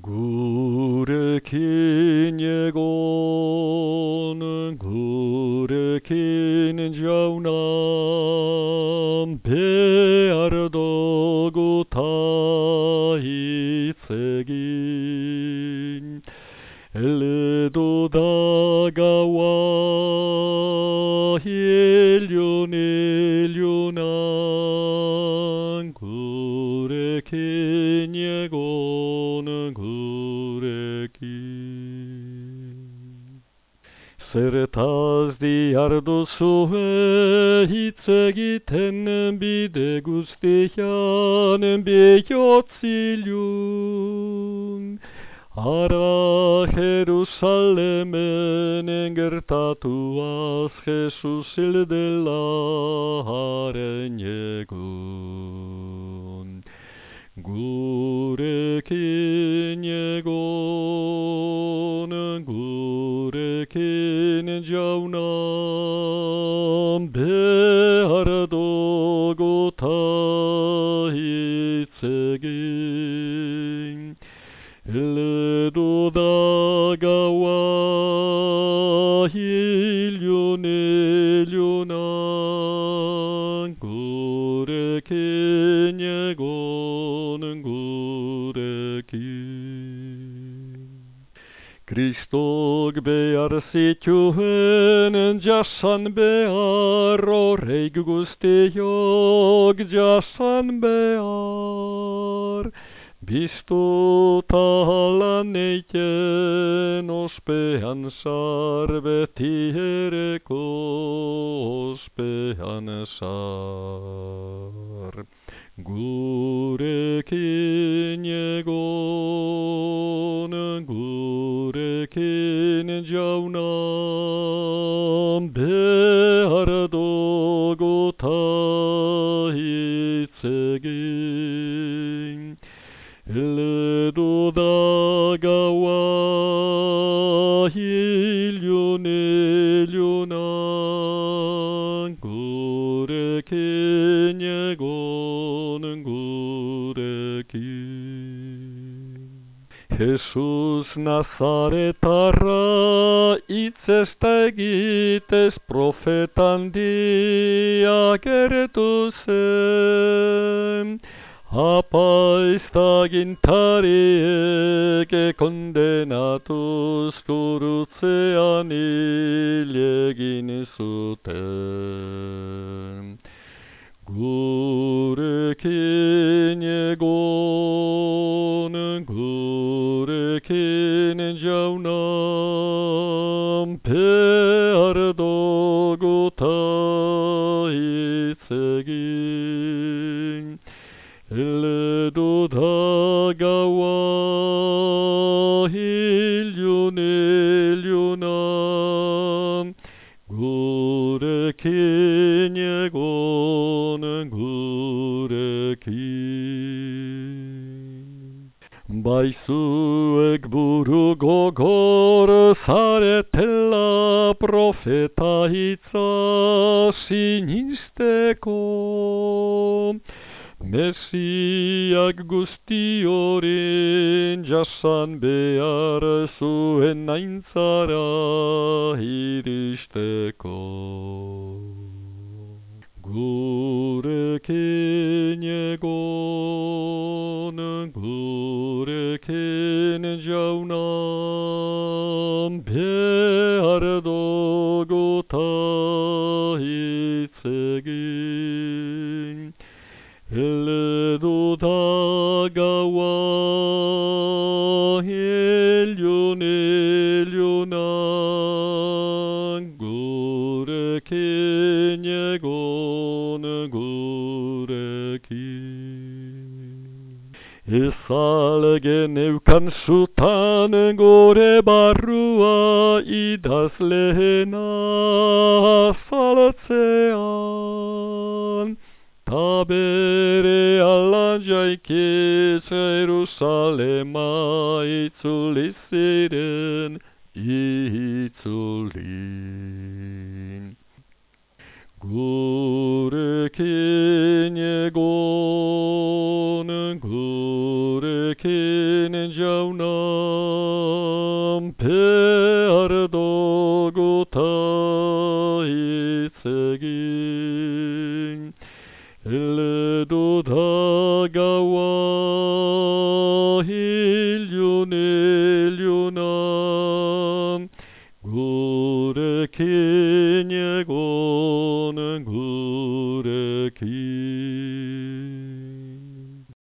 구레킨 예고는 구레킨 자우남 베아르도 Zertaz di ardo sue hitz egiten bide guztian bihotziluan. Ara Jerusalemen gertatuaz Jesus hildela haren egun. Gurekin egon. 헬륜한 구레킨 예고는 구레킨 Kristók bear sitjuhönen jasan bear och reigugusti jag jasan bear Biztu talan eiken ospean sar, beti ereko ospean sar. Gurekin egon, gurekin jaunan, Eledo da gaua hilion ilionan, gurekin egon gurekin. Jesus Nazaretarra itzesta egitez profetan diagertu zen. Απαϊσταγιντάρι και κοντενάτους κουρουτσέαν ηλιεγίνη σου τέμ. Γουρεκίν εγών, γουρεκίν γιαουνάμ, πέμ. Gaua hilion ilionan, gurekin egon gurekin. Baizuek buru gogor zaretela profeta hitza sinisteko. Mesiak guzti horien jasan behar zuen aintzara iristeko. Gurekin egon, gurekin jaunan, behar dugu gaua hilion ilionan, gurekin egon gurekin. Ezalgen eukan zutan gore barrua idazlehena zalatzean. ging. do Helion Heliona Gure Kinyegonen Gure Kinyegonen